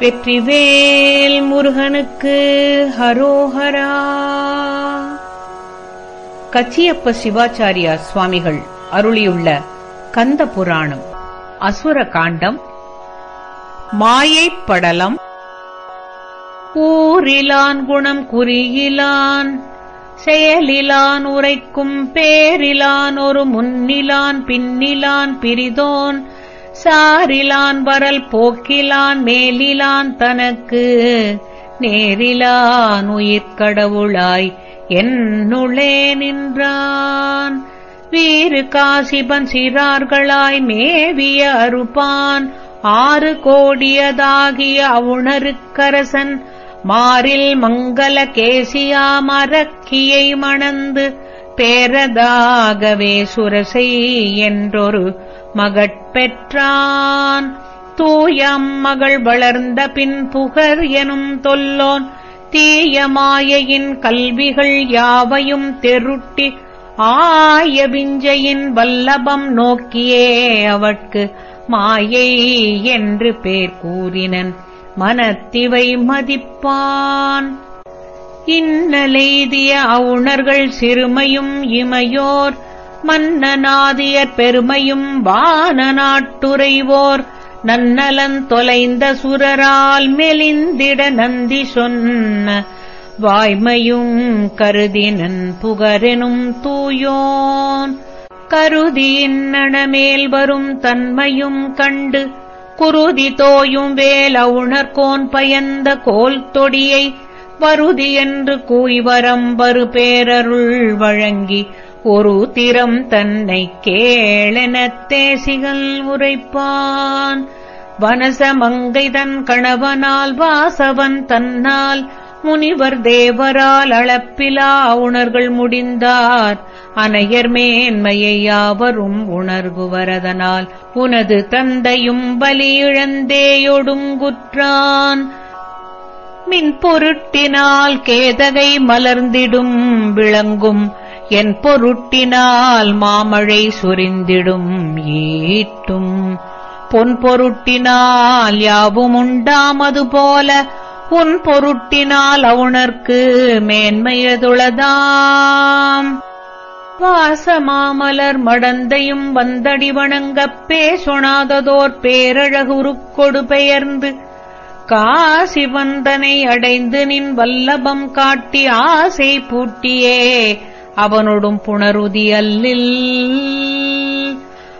வெற்றிவேல் முருகனுக்கு ஹரோஹரா. கச்சியப்ப சிவாச்சாரியா சுவாமிகள் அருளியுள்ள கந்த புராணம் அசுர காண்டம் மாயைப் படலம் ஊரிலான் குணம் குறியிலான் செயலிலான் உரைக்கும் பேரிலான் ஒரு முன்னிலான் பின்னிலான் பிரிதோன் சாரிலான் வரல் போக்கிலான் மேலிலான் தனக்கு நேரிலான் உயிர்க்கடவுளாய் என்னுளே நின்றான். வீறு காசிபன் சிறார்களாய் மேவிய அருப்பான் ஆறு கோடியதாகிய அவுணருக்கரசன் மாறில் மங்கள கேசியா மரக்கியை மணந்து பேரதாகவே சுரசை என்றொரு மகட்பெற்றான் தூயம் மகள் வளர்ந்த பின் புகர் எனும் தொல்லோன். தீய மாயையின் கல்விகள் யாவையும் தெருட்டி ஆய விஞ்சையின் வல்லபம் நோக்கியே அவட்கு மாயை என்று பேர் கூறினன். மனத்திவை மதிப்பான். இன்னலெய்திய அவுணர்கள் சிறுமையும் இமையோர் மன்னனாதியர் பெருமையும் வான நாட்டுரைவோர் நன்னலன் தொலைந்த சுரரால் மெலிந்திட நந்தி சொன்ன வாய்மையும் கருதினன் புகரெனும் தூயோன். கருதியின் நனமேல் வரும் தன்மையும் கண்டு குருதி தோயும் வேல உணர்கோன் பயந்த கோல் தொடியை. வருதி என்று கூய்வரம்பரு பேரருள் வழங்கி ஒரு திறம் தன்னை கேளெனத் தேசிகள் உரைப்பான். வனசமங்கை தன் கணவனால் வாசவன் தன்னால் முனிவர் தேவரால் அளப்பிலா உணர்கள் முடிந்தார். அனையர் மேன்மையை யாவரும் உணர்குவரதனால் உனது தந்தையும் பலியிழந்தேயொடுங்குற்றான் மின் பொருட்டினால் கேதகை மலர்ந்திடும் விளங்கும் என் பொருட்டினால் மாமழை சுரிந்திடும் ஈட்டும். பொன் பொருட்டினால் யாவும் உண்டாமது போல உன் பொருட்டினால் அவுணர்க்கு மேன்மையதுளதாம். வாசமாமலர் மடந்தையும் வந்தடி வணங்கப் பேசுணாததோர் பேரழகுருக்கொடு பெயர்ந்து காசி வந்தனை அடைந்து நின் வல்லபம் காட்டி ஆசை பூட்டியே அவனொடும் புணருதி அல்லில்.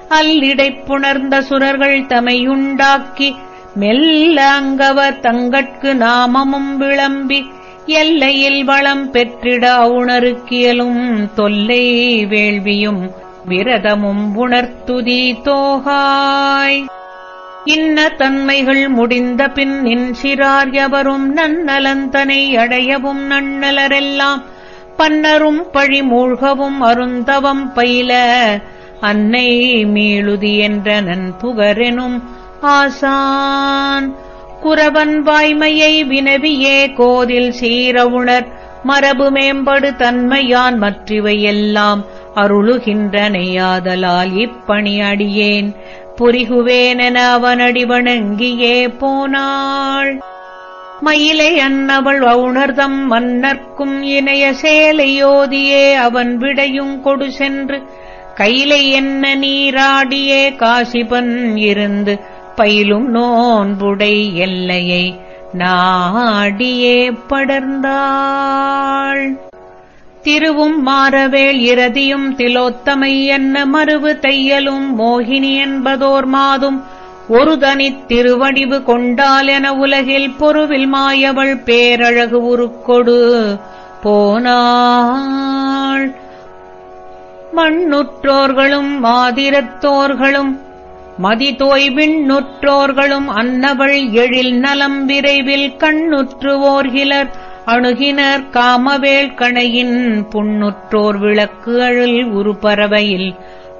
அல்லிடைப் புணர்ந்த சுரர்கள் தமையுண்டாக்கி மெல்ல அங்கவர் தங்கட்கு நாமமும் விளம்பி எல்லையில் வளம் பெற்றிட உணருக்கியலும் தொல்லை வேள்வியும் விரதமும் உணர்த்துதி தோகாய். இன்ன தன்மைகள் முடிந்த பின் நின் சிறார் எவரும் நன்னலந்தனை அடையவும் நன்னலரெல்லாம் பன்னரும் பழி மூழ்கவும் அருந்தவம் பயில. அன்னை மீளுதி என்ற நன் புகரெனும் ஆசான். குரவன் வாய்மையை வினவியே கோதில் சீரவுணர் மரபு மேம்படு தன்மையான் மற்றவையெல்லாம் அருளுகின்றனையாதலால் இப்பணி அடியேன். புரிகுவேனென அவனடி வணங்கியே போனாள். மயிலை அன்னவள் அவுணர்தம் மன்னர்க்கும் இணைய சேலையோதியே அவன் விடையும் கொடு சென்று கையிலை என்ன நீராடியே காசிபன் இருந்து பயிலும் நோன்புடை எல்லையை நாடியே படர்ந்தாள். திருவும் மாறவேள் இரதியும் திலோத்தமை என்ன மறுவு தையலும் மோகினி என்பதோர் மாதும் ஒரு தனித் திருவடிவு கொண்டால் என உலகில் பொருவில் மாயவள் பேரழகு உருக்கொடு போனாள். மண்ணுற்றோர்களும் மாதிரத்தோர்களும் மதிதோய் விண்ணுற்றோர்களும் அன்னவள் எழில் நலம் விரைவில் கண்ணுற்றுவோர்கிலர் அணுகினர் காமவேள் கணையின் புண்ணுற்றோர் விளக்கு அழல் உருபறவையில்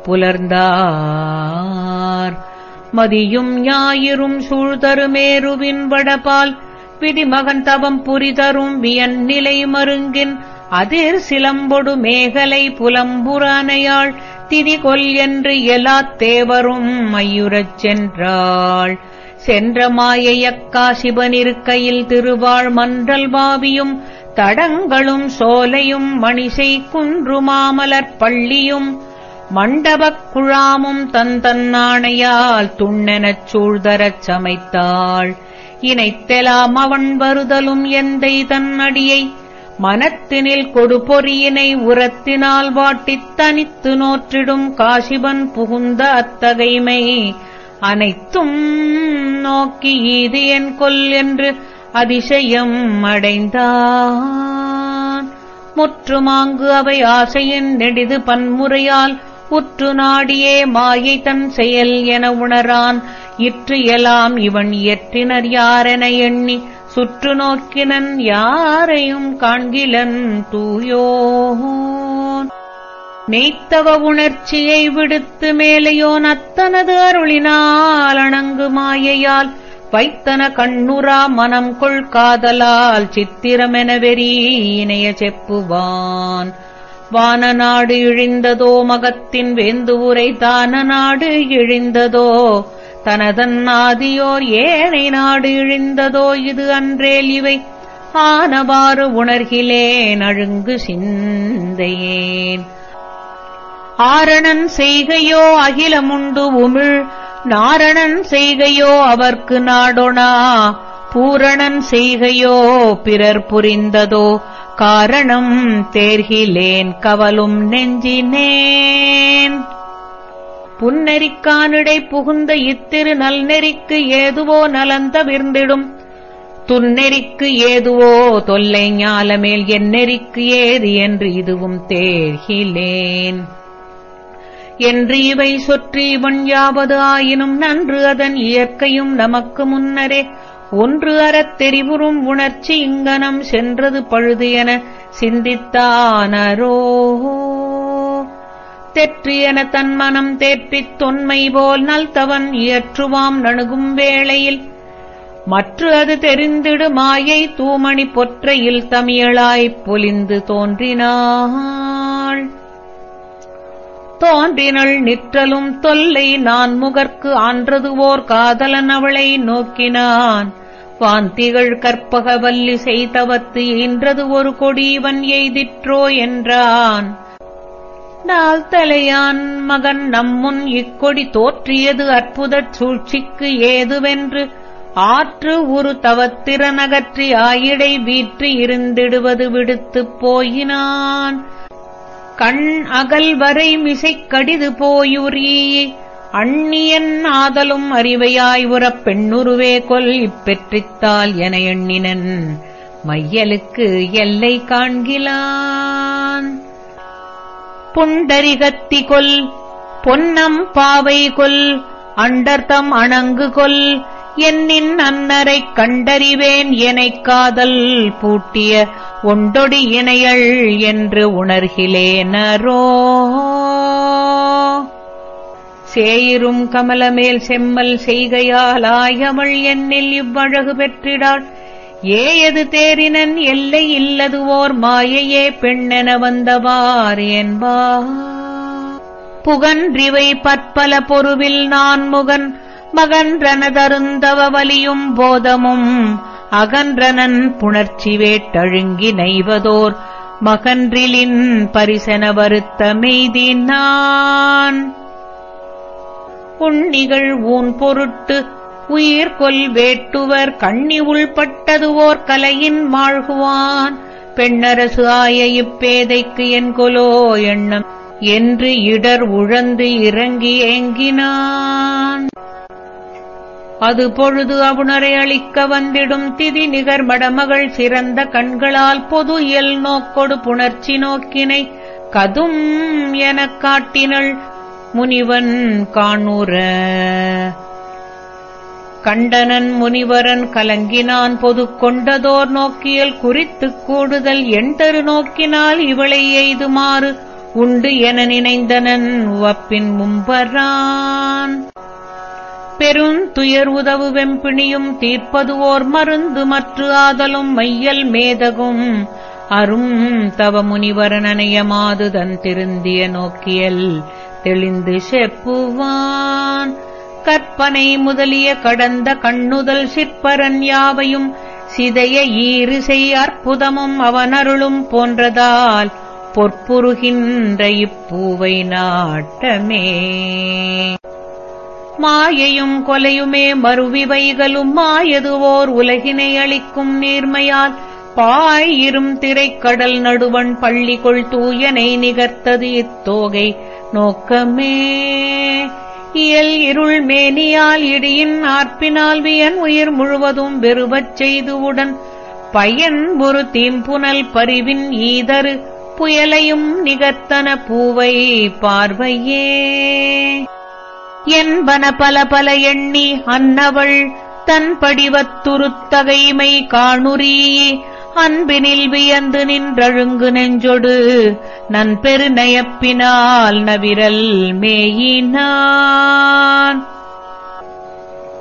புலர்ந்தார். மதியும் ஞாயிறும் சூழ்தருமேருவின் வடபால். விதிமகன் தவம் புரிதரும் வியன் நிலை மருங்கின். அதிர் சிலம்பொடு மேகலை புலம்புரானையாள். திதி கொல் என்று எல்லாத் தேவரும் மையுறச் சென்றாள். சென்ற மாயையக்கா சிவனிருக்கையில் திருவாழ் மன்றல் வாவியும். தடங்களும் சோலையும் மணிசை குன்றுமாமலர் பள்ளியும். மண்டபக் குழாமும் தன் தன்னாணையால் துண்ணெனச் சூழ்தரச் சமைத்தாள். இணைத்தெலாம் அவன் வருதலும் எந்தை தன்னடியை மனத்தினில் கொடுபொறியினை உரத்தினால் வாட்டித் தனித்து நோற்றிடும் காசிபன் புகுந்த அத்தகைமை. அனைத்தும் நோக்கி இது என் கொல் என்று அதிசயம் அடைந்தான். முற்றுமாங்கு அவை ஆசையின் நெடிது பன்முறையால் உற்று நாடியே மாயை தன் செயல் என உணரான். இற்று எலாம் இவன் இயற்றினர் யாரென எண்ணி சுற்று நோக்கினன் யாரையும் காண்கிலன் தூயோன். மெய்த்தவ உணர்ச்சியை விடுத்து மேலையோன் அத்தனது அருளினால் அணங்கு மாயையால். வைத்தன கண்ணுரா மனம் கொள் காதலால் சித்திரமென வெறி இணைய செப்புவான். வான நாடு இழிந்ததோ மகத்தின் வேந்து உரை தான நாடு இழிந்ததோ? தனதன் ஆதியோர் ஏனை நாடு இழிந்ததோ? இது அன்றேல் இவை ஆனவாறு உணர்கிலேன் அழுங்கு சிந்தையேன். ஆரணன் செய்கையோ அகிலமுண்டு உமிழ் நாரணன் செய்கையோ அவர்க்கு நாடொணா? பூரணன் செய்கையோ பிறர் புரிந்ததோ? காரணம் தேர்கிலேன் கவலும் நெஞ்சினேன். புன்னெறிக்கானிடை புகுந்த இத்திரு நல்நெறிக்கு ஏதுவோ நலந்தவிர்ந்திடும் துன்னெறிக்கு ஏதுவோ தொல்லை ஞாலமேல் என் நெறிக்கு ஏது என்று இதுவும் தேர்கிலேன். என்று இவை சொற்றி இவன் யாவது ஆயினும் நன்று அதன் இயற்கையும் நமக்கு முன்னரே ஒன்று அறத் தெரிவுறும் உணர்ச்சி இங்கனம் சென்றது பழுது என சிந்தித்தானரோ. தெற்று என தன் மனம் தேற்றித் தொன்மை போல் நல்தவன் இயற்றுவாம் நணுகும் வேளையில். மற்ற அது தெரிந்திடு மாயை தூமணி பொற்றையில் தமிழாய்ப் பொலிந்து தோன்றினாள். தோன்றினள் நிற்றலும் தொல்லை நான் முகர்க்கு ஆன்றது ஓர் காதலன் அவளை நோக்கினான். வாந்திகள் கற்பகவல்லி செய்தவத்து ஈன்றது ஒரு கொடிவன் எய்திற்றோ என்றான். நாள் தலையான் மகன் நம்முன் இக்கொடி தோற்றியது அற்புதச் சூழ்ச்சிக்கு ஏதுவென்று ஆற்று உரு தவத்திறனகற்றி ஆயிடை வீற்று இருந்திடுவது விடுத்துப் போயினான். கண் அகல் வரை மிசைக் கடிது போயுரி அண்ணியன் ஆதலும் அறிவையாய் உறப் பெண்ணுருவே கொல் இப்பெற்றித்தால் என எண்ணினன். மையலுக்கு எல்லை காண்கிலான். புண்டரிகத்தி கொல் பொன்னம் பாவை கொல் அண்டர்தம் அணங்கு கொல் என்னின் அன்னரைக் கண்டறிவேன் எனைக் காதல் பூட்டிய ஒண்டொடி இணையள் என்று உணர்கிலேனரோ சேயிரும் கமலமேல் செம்மல் செய்கையால் ஆயமள் என்னில் இவ்வழகு பெற்றிடாள். ஏயது தேரினன் எல்லை இல்லது ஓர் மாயையே பெண்ணென வந்தவார் என்பா. புகன்றிவை பற்பல பொருவில் நான் முகன் மகன்றனதருந்தவ வலியும் போதமும் அகன்றனன் புணர்ச்சி வேட்டழுங்கி நெய்வதோர் மகன்றிலின் பரிசன வருத்த மெய்தினான் உண்ணிகள் ஊன் பொருட்டு உயிர் கொல் வேட்டுவர் கண்ணி உள்பட்டதுவோர் கலையின் மாழ்குவான். பெண்ணரசு ஆய இப்பேதைக்கு என் கொலோ எண்ணம் என்று இடர் உழந்து இறங்கி ஏங்கினான். அது பொழுது அவுணரை அளிக்க வந்திடும் திதி நிகர் மடமகள் சிறந்த கண்களால் பொது இயல் நோக்கொடு புணர்ச்சி நோக்கினை கதும் எனக் காட்டினள் முனிவன் காணூர. கண்டனன் முனிவரன் கலங்கினான் பொது கொண்டதோர் நோக்கியல் குறித்துக் கூடுதல் எண்டரு நோக்கினால் இவளை எய்துமாறு உண்டு என நினைந்தனன் உவப்பின் மும்பரான். பெருந்துயர் உதவு வெம்பிணியும் தீர்ப்பது ஓர் மருந்து மற்று ஆதலும் மையல் மேதகும். அரும் தவ முனிவரனனையமாது தன் திருந்திய நோக்கியல் தெளிந்து செப்புவான். கற்பனை முதலிய கடந்த கண்ணுதல் சிற்பரன் யாவையும் சிதைய ஈரிசை அற்புதமும் அவனருளும் போன்றதால் பொற்புருகின்ற இப்பூவை நாட்டமே. மாயையும் கொலையுமே மறுவிவைகளும் மாயதுவோர் உலகினை அளிக்கும் நீர்மையால். பாயிரும் திரைக்கடல் நடுவன் பள்ளிக்குள் தூயனை நிகர்த்தது இத்தோகை நோக்கமே. இயல் இருள் மேனியால் இடியின் ஆர்ப்பினால் வியன் உயிர் முழுவதும் வெறுவச் செய்துவுடன். பயன் ஒரு தீம்புனல் பரிவின் ஈதரு புயலையும் நிகர்த்தன பூவை பார்வையே. என்பன பல பல எண்ணி அன்னவள் தன் படிவத்துருத்தகைமை காணுரியே அன்பினில் வியந்து நின்றழுங்கு நெஞ்சொடு நன் நயப்பினால் நவிரல் மேயினான்.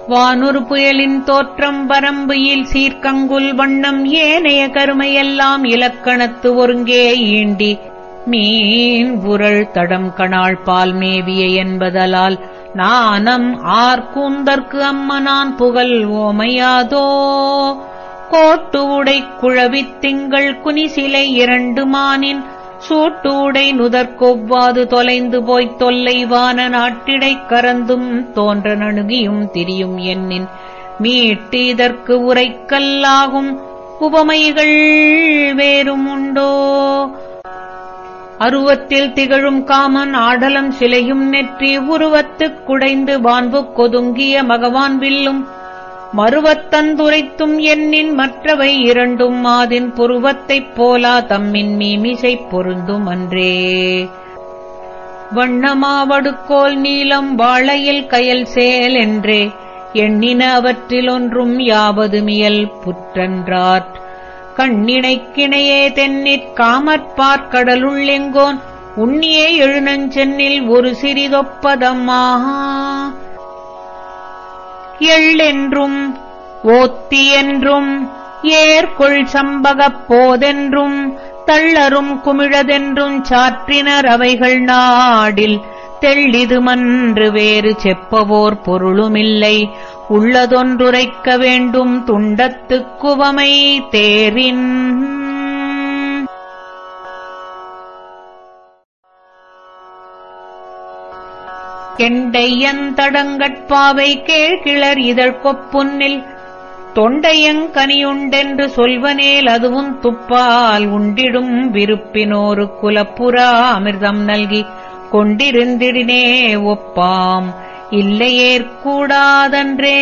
வானுறு புயலின் தோற்றம் வரம்புயில் சீர்கங்குல் வண்ணம் ஏனைய கருமையெல்லாம் இலக்கணத்து ஒருங்கே ஈண்டி. மீன் உரள் தடம் கணாள் பால் மேவிய என்பதலால் நானம் ஆர்கூந்தற்கு அம்மனான் புகழ் ஓமையாதோ? கோட்டு உடை குழவித் திங்கள் குனிசிலை இரண்டு மானின் சூட்டு உடை நுதற்கொவ்வாது தொலைந்து போய்த் தொல்லைவான நாட்டிடைக் கரந்தும் தோன்ற நணுகியும் திரியும் என்னின் மீட்டு இதற்கு உரைக்கல்லாகும் உபமைகள் வேறும் உண்டோ அருவத்தில் திகழும் காமன் ஆடலம் சிலையும் நெற்றி உருவத்துக் குடைந்து வான்புக் கொதுங்கிய மகவான் வில்லும். மறுவத்தந்துரைத்தும் எண்ணின் மற்றவை இரண்டும் மாதின் புருவத்தைப் போலா தம்மின் மீமிசை பொருந்தும் அன்றே வண்ணமாவடுக்கோல் நீலம் வாழையில் கயல் சேல் என்றே. எண்ணின அவற்றிலொன்றும் யாவது மியல் புற்றன்றாற். கண்ணினைக்கிணையே தென்னிற் காமற்பார்க்கடலுள் எங்கோன் உண்ணியே எழுநஞ்சென்னில் ஒரு சிறிதொப்பதம்மா. எள்ளென்றும் ஓத்தி என்றும் ஏர்கொள் சம்பகப் போதென்றும் தள்ளரும் குமிழதென்றும் சாற்றினர் அவைகள் நாடில். தெள்ளிது மன்று வேறு செப்பவோர் பொருளுமில்லை. உள்ளதொன்றுரைக்க வேண்டும் துண்டத்துக் குவமை தேரின். கெண்டையந்தடங்கட்பாவை கேழ்கிளர் இதழ்கொப்புன்னில் தொண்டையங்கனியுண்டென்று சொல்வனேல் அதுவும் துப்பால் உண்டிடும் விருப்பினோரு குலப்புறா அமிர்தம் நல்கி கொண்டிருந்திடினே ஒப்பாம். இல்லையேற்கூடாதன்றே.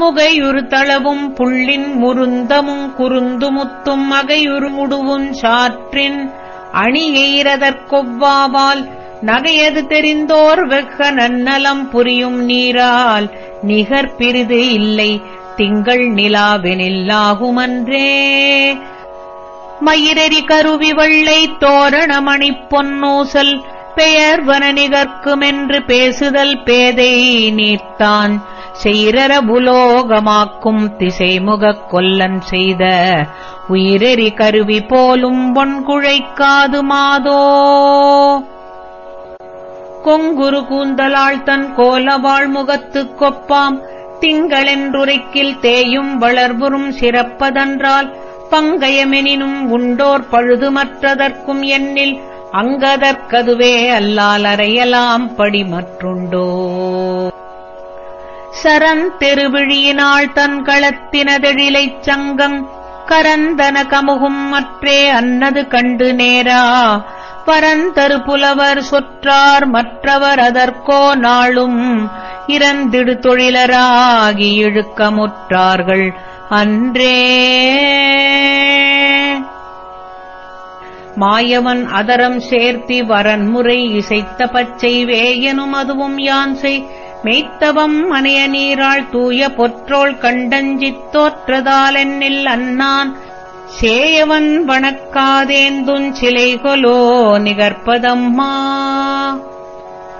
முகையுறு தளவும் புள்ளின் முருந்தமும் குறுந்துமுத்தும் அகையுறு முடுவும் சாற்றின் அணியெய்ரதற்கொவ்வாவால் நகையது தெரிந்தோர் வெக்க நன்னலம் புரியும் நீரால் நிகர் பிரிது இல்லை திங்கள் நிலாவெனில்லாகுமன்றே. மயிரெறி கருவி வெள்ளை தோரணமணிப் பொன்னூசல் பெயர் நிகர்க்குமென்று பேசுதல் பேதை நீத்தான் செய்ரர புலோகமாக்கும் திசைமுகக் கொல்லன் செய்த உயிரெறி கருவி போலும் பொன்குழைக்காது மாதோ. கொங்குரு கூந்தலாள் தன் கோலவாழ் முகத்துக் கொப்பாம். திங்களென்றுரைக்கில் தேயும் வளர்வுறும் சிறப்பதன்றால் பங்கயமெனினும் உண்டோர் பழுதுமற்றதற்கும் எண்ணில் அங்கதற்கதுவே அல்லால் அறையலாம் படி மற்றுண்டோ. சரந்தெருவிழியினாள் தன் களத்தினதெழிலைச் சங்கம் கரந்தன கமுகும் மற்றே அன்னது கண்டு நேரா. பரந்தரு புலவர் சொற்றார் மற்றவர் அதற்கோ நாளும் இறந்திடு தொழிலராகி இழுக்கமுற்றார்கள் அன்றே. மாயவன் அதரம் சேர்த்தி வரன்முறை இசைத்த பச்சை வேயனும் அதுவும் யான் செய். மெய்த்தவம் மனைய நீராள் தூய பொற்றோள் கண்டஞ்சித் தோற்றதாலென்னில் அன்னான். சேயவன் வணக்காதேந்துஞ் சிலைகொலோ நிகர்ப்பதம்மா.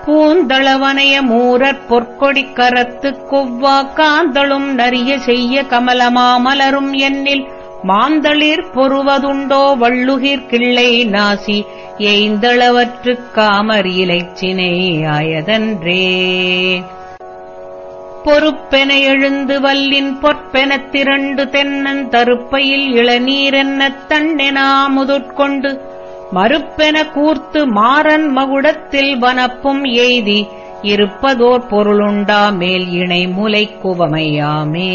பூந்தளவனைய மூரற் பொற்கொடி கரத்துக் கொவ்வா காந்தளும் நரிய செய்ய கமலமாமலரும் என்னில். மாந்தளிர் பொறுவதுண்டோ வள்ளுகிர் கிள்ளை நாசி எய்ந்தளவற்றுக் காமர் இலைச்சினை ஆயதன்றே. பொறுப்பென எழுந்து வல்லின் பொற்பெனத் திரண்டு தென்னன் தருப்பையில் இளநீரென்னத் தண்ணெனா முதுட்கொண்டு மறுப்பென கூர்த்து மாறன் மகுடத்தில் வனப்பும் எய்தி இருப்பதோர் பொருளுண்டா மேல் இணை முலை குவமையாமே.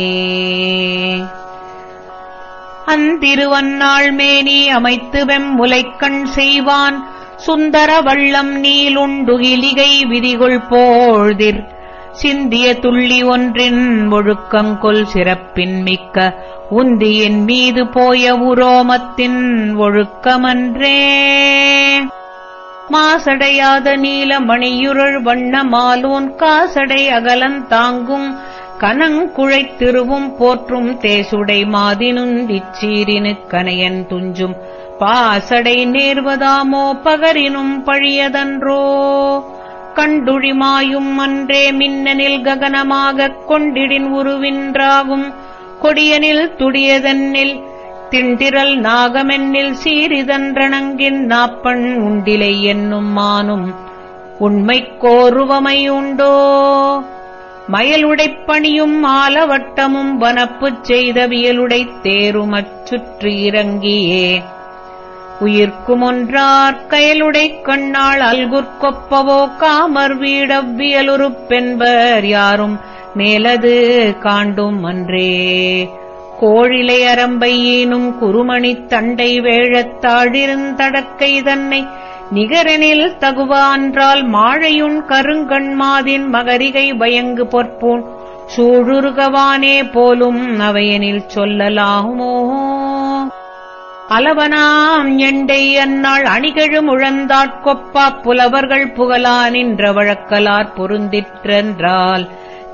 அந்திருவன்னாள் மேனி அமைத்து வெம்முலைக்கண் செய்வான். சுந்தர வள்ளம் நீலுண்டுகிலிகை விதிகொள் போழ்திர். சிந்திய துள்ளி ஒன்றின் ஒழுக்கம் கொல் சிறப்பின் மிக்க. உந்தியின் மீது போய உரோமத்தின் ஒழுக்கமன்றே. மாசடையாத நீல மணியுருள் வண்ண மாலூன் காசடை அகலன் தாங்கும் கனங்குழைத் திருவும் போற்றும் தேசுடை மாதினுந்திச்சீரினு கனையன் துஞ்சும். பாசடை நேர்வதாமோ பகரினும் பழியதன்றோ? கண்டுழிமாயும் அன்றே மின்னனில் ககனமாகக் கொண்டிடின் உருவின்றாகும் கொடியனில் துடியதென்னில் திண்டிரல் நாகமென்னில் சீரிதன்றணங்கின் நாப்பண் உண்டிலை என்னும் மானும். உண்மைக்கோருவமையுண்டோ மயலுடைப் பணியும் ஆலவட்டமும் வனப்புச் செய்த வியலுடைத் தேருமச் சுற்றி இறங்கியே. உயிர்க்குமொன்றார் கயலுடைக் கண்ணாள் அல்குற்கொப்பவோ காமர் வீடவ்வியலுறுப்பென்பர் யாரும் மேலது காண்டும் அன்றே. கோழிலை அரம்பையீனும் குருமணித் தண்டை வேழத்தாழிருந்தடக்கை தன்னை நிகரனில் தகுவான்றால் மாழையுண் கருங்கண்மாதின் மகரிகை பயங்கு பொற்பூன் சூழுருகவானே போலும் அவையனில் சொல்லலாகுமோ? அலவனாம் எண்டை அந்நாள் அணிகழு முழந்தாட்கொப்பாப் புலவர்கள் புகழா நின்ற வழக்கலார் பொருந்திற்றென்றால்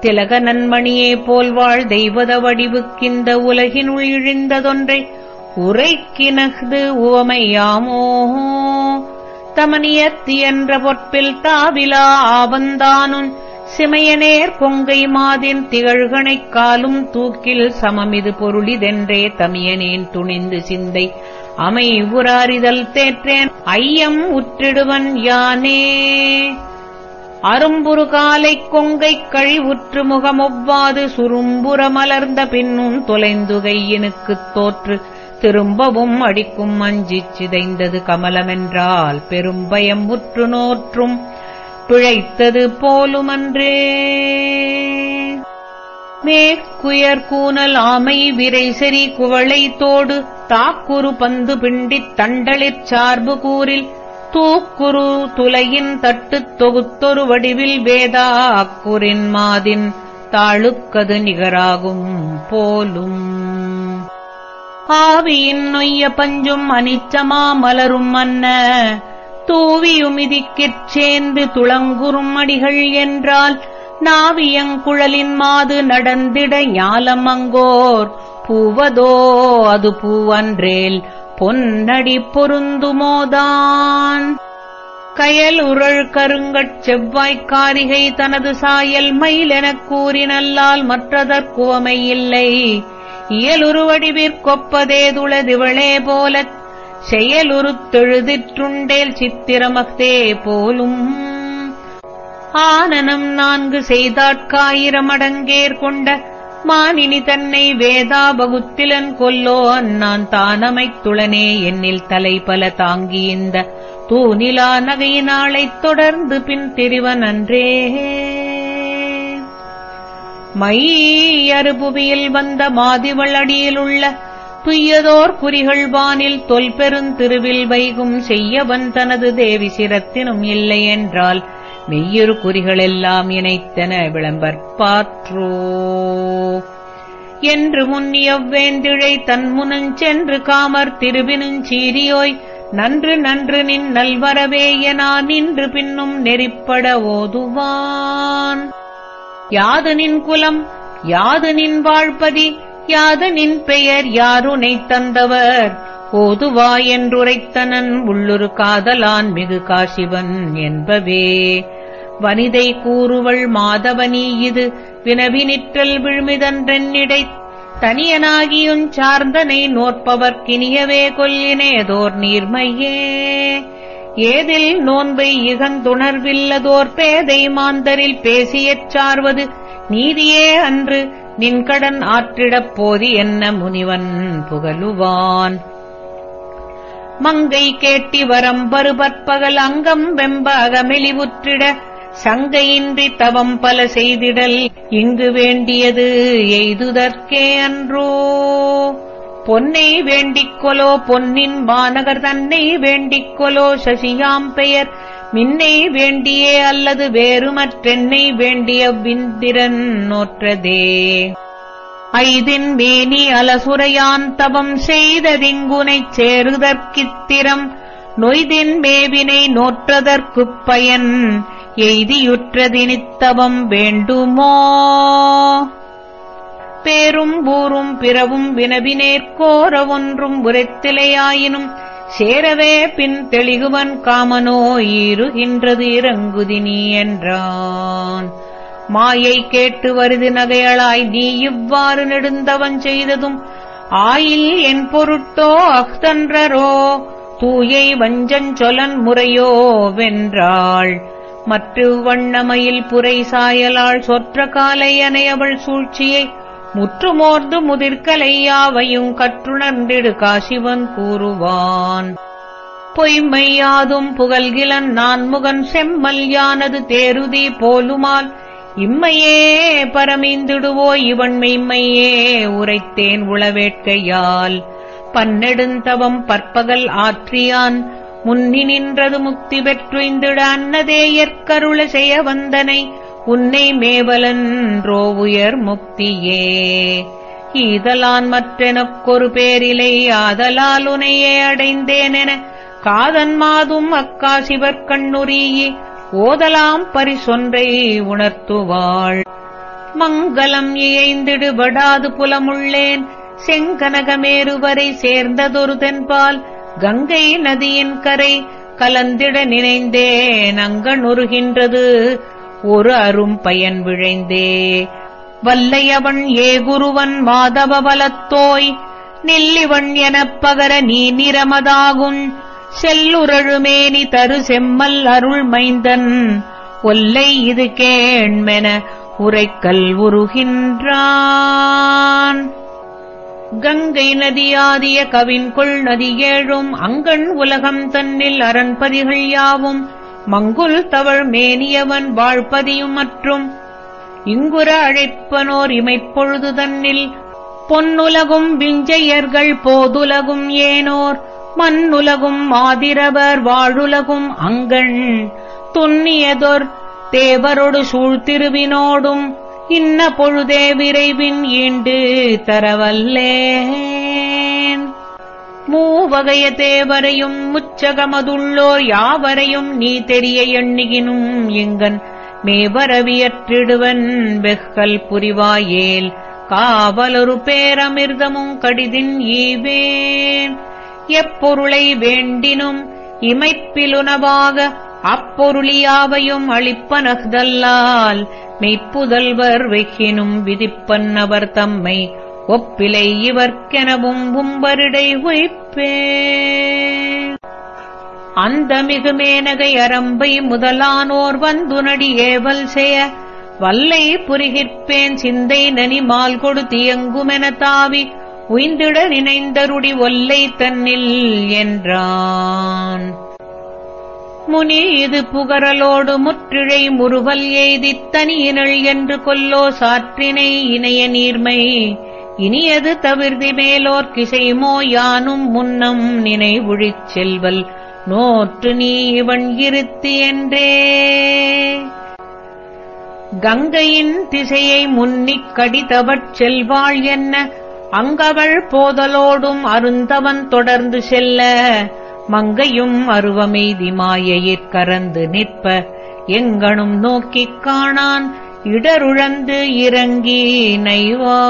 திலக நன்மணியே போல்வாழ் தெய்வத வடிவுக்கிந்த உலகினுள் இழிந்ததொன்றை உரைக்கினது உவமையாமோ தமனியத்தி என்ற பொற்பில் தாவிலா ஆவந்தானுன் சிமையனேர் கொங்கை மாதின் திகழ்கணைக் காலும் தூக்கில் சமமிது பொருளிதென்றே தமியனேன் துணிந்து சிந்தை. அமை உராரிதல் தேற்றேன் ஐயம் உற்றிடுவன் யானே. அரும்புரு காலைக் கொங்கைக் கழிவுற்று முகமொவ்வாது சுரும்புற மலர்ந்த பின்னும் தொலைந்துகையினுக்குத் தோற்று. திரும்பவும் அடிக்கும் அஞ்சிச் சிதைந்தது கமலமென்றால் பெரும்பயம் முற்று நோற்றும். பிழைத்தது போலுமன்றே. மேற்குயர் கூனல் ஆமை விரைசெறி குவளை தோடு. தாக்குரு பந்து பிண்டித் தண்டளிற் சார்பு கூறில். தூக்குரு துலையின் தட்டுத் தொகுத்தொரு வடிவில் வேதா அக்குரின் மாதின். தாழுக்கது நிகராகும் போலும். ஆவியின் நொய்ய பஞ்சும் அனிச்சமா மலரும் அன்ன தூவியுமிதிக்கிற் சேர்ந்து துளங்குறும் அடிகள் என்றால் நாவியங்குழலின் மாது நடந்திட ஞாலமங்கோர். பூவதோ அது பூவன்றேல் பொன்னடி பொருந்துமோதான் கயல் உரள் கருங்கட் செவ்வாய்க்காரிகை தனது சாயல் மயிலெனக் கூறினல்லால் மற்றதற்குவமை இல்லை. இயலுருவடிவிற்கொப்பதேதுளதிவளே போலச் செயலுருத்தெழுதிற்றுண்டேல் சித்திரமக்தே போலும். ஆனனம் நான்கு செய்தாட்காயிரம் கொண்ட மானினி தன்னை வேதா பகுத்திலன் கொல்லோ அந்நான் தானமைத்துளனே என்னில் தலைபல தாங்கி இந்த தூணிலா நகையினாளைத் தொடர்ந்து பின் திரிவன் அன்றே மை அருபுவியில் வந்த மாதிவள் அடியிலுள்ள துய்யதோர் குறிகள் வானில் தொல்பெருந்திருவில் வைகும் செய்யவன் தனது தேவி சிரத்தினும் இல்லை என்றால் மெய்யொரு குறிகளெல்லாம் இணைத்தன விளம்பற்பாற்றோ என்று முன்னியவ்வேந்திழை தன்முனஞ்சென்று காமர் திருவினுஞ்சீரியோய் நன்று நன்று நின் நல்வரவேயனா நின்று பின்னும் நெறிப்பட ஓதுவான். யாது நின் குலம் யாது நின் வாழ்பதி யாது நின் பெயர் யாருனை தந்தவர்? ஓதுவா என்றுரைத்தனன் உள்ளுரு காதலான் மிகு காசிவன் என்பவே. வனிதை கூறுவள் மாதவனி இது வினவி நிற்றல் விழுமிதன்றென்னிடை தனியனாகியுஞ் சார்ந்தனை நோற்பவர்க்கினியவே கொல்லினேதோர் நீர்மையே. ஏதில் நோன்பை இகந்துணர்வில்லதோர் பேதை மாந்தரில் பேசியச் சார்வது நீதியே அன்று நின்கடன் ஆற்றிடப் போதி என்ன முனிவன் புகழுவான். மங்கை கேட்டி வரம் பருபற்பகல் அங்கம் வெம்ப அகமெளிவுற்றிட சங்கையின்றி தவம் பல செய்திடல் இங்கு வேண்டியது எய்துதற்கே அன்றோ. பொன்னை வேண்டிக்கொலோ பொன்னின் மாநகர் தன்னை வேண்டிக்கொலோ சசியாம் பெயர். மின்னை வேண்டியே அல்லது வேறுமற்றென்னை வேண்டிய விந்திரன் நோற்றதே. ஐதின் மேனி அலசுரையான் தவம் செய்ததிங்குனைச் சேருதற்கித்திரம் நொய்தின் மேவினை நோற்றதற்குப் பயன். எய்தியுற்றதினித்தவம் வேண்டுமோ? பேரும் ஊரும் பிறவும் வினவினேற்கோர ஒன்றும் உரைத்திலையாயினும் சேரவே பின் தெளிகுவன் காமனோ ஈருகின்றது இறங்குதினி என்றான். மாயை கேட்டு வருது நகையளாய் நீ இவ்வாறு நெடுந்தவன் செய்ததும் ஆயில் என் பொருட்டோ அஃதன்றரோ? தூயை வஞ்சஞ்சொலன் முறையோ வென்றாள். மற்ற வண்ணமயில் புரை சாயலாள் சொற்ற காலை அணையவள் சூழ்ச்சியை முற்றுமோர்ந்து முதிர்கலையாவையும் கற்றுணர்ந்திடு காசிவன் கூறுவான். பொய்மையாதும் புகழ்கிலன் நான் முகன் செம்மல் யானது தேருதி போலுமால் இம்மையே பரமிந்திடுவோ இவன் மெய்மையே உரைத்தேன் உளவேட்கையால். பன்னெடுந்தவம் பற்பகல் ஆற்றியான் முன்னி நின்றது முக்தி பெற்றுய்ந்திட அன்னதேயற்கருள செய்ய வந்தனை உன்னை மேவலன்றோ உயர் முக்தியே. ஈதலான் மற்றெனக்கொரு பேரிலை ஆதலால் உனையே அடைந்தேனென காதன் மாதும் அக்காசிவர் கண்ணுரியே ஓதலாம் பரிசொன்றை உணர்த்துவாள். மங்களம் இயைந்திடுபடாது புலமுள்ளேன். செங்கனகமேருவரை சேர்ந்ததொரு தென்பால். கங்கை நதியின் கரை கலந்திட நினைந்தேன். அங்கனுருகின்றது ஒரு அரும் பயன் விழைந்தே. வல்லையவன் ஏகுருவன் மாதவ வலத்தோய் நெல்லிவன் எனப் பகர நீ நிரமதாகுன் செல்லுரழுமேனி தரு செம்மல் அருள் மைந்தன். ஒல்லை இது கேண்மென உரைக்கல் உருகின்றான். கங்கை நதியாதிய கவின்கொள் நதியேழும் அங்கண் உலகம் தன்னில் அரண்பதிகள் யாவும். மங்குல் தவழ் மேனியவன் வாழ்பதியும் மற்றும் இங்குற அழைப்பனோர் இமைப்பொழுது தன்னில் பொன்னுலகும் விஞ்சையர்கள் போதுலகும் ஏனோர் மண்ணுலகும் மாதிரவர் வாழுலகும் அங்கண் துன்னியதொர் தேவரொடு சூழ்த்திருவினோடும் இன்ன பொழுதே விரைவின் ஈண்டு தரவல்லே. மூவகைய தேவரையும் முச்சகமதுள்ளோர் யாவரையும் நீ தெரிய எண்ணுகினும் எங்கன் மேவரவியற்றிடுவன் வெஹ்கல் புரிவாயேல். காவலொரு பேரமிர்தமும் கடிதின் ஈவேன். எப்பொருளை வேண்டினும் இமைப்பிலுணவாக அப்பொருளியாவையும் அளிப்பனகதல்லால் மெய்ப்புதல்வர் வெகினும் விதிப்பன்னவர் தம்மை ஒப்பிலை இவர்க்கெனவும் உம்பரிடை உயிப்பே அந்த மிகு மேனகை அரம்பை முதலானோர் வந்துனடி ஏவல் செய்ய வல்லை புரிகிற்பேன் சிந்தை நனி மால் கொடு தியங்குமென தாவி உய்ந்திட நினைந்தருடி ஒல்லை தன்னில் என்றான். முனி இது புகரலோடு முற்றிழை முறுவல் எய்தித் தனியினள் என்று கொல்லோ சாற்றினை இணைய நீர்மை. இனியது தவிர்தி மேலோர் கிசைமோ யானும் முன்னம் நினைவுழிச் செல்வல். நோற்று நீ இவன் இருத்தி என்றே. கங்கையின் திசையை முன்னிக் கடிதவற் செல்வாள் என்ன? அங்கவள் போதலோடும் அருந்தவன் தொடர்ந்து செல்ல. மங்கையும் அருவமெய்தி மாயையிற் கறந்து நிற்ப. எங்கனும் நோக்கிக் காணான். இடருழந்து இறங்கி நைவா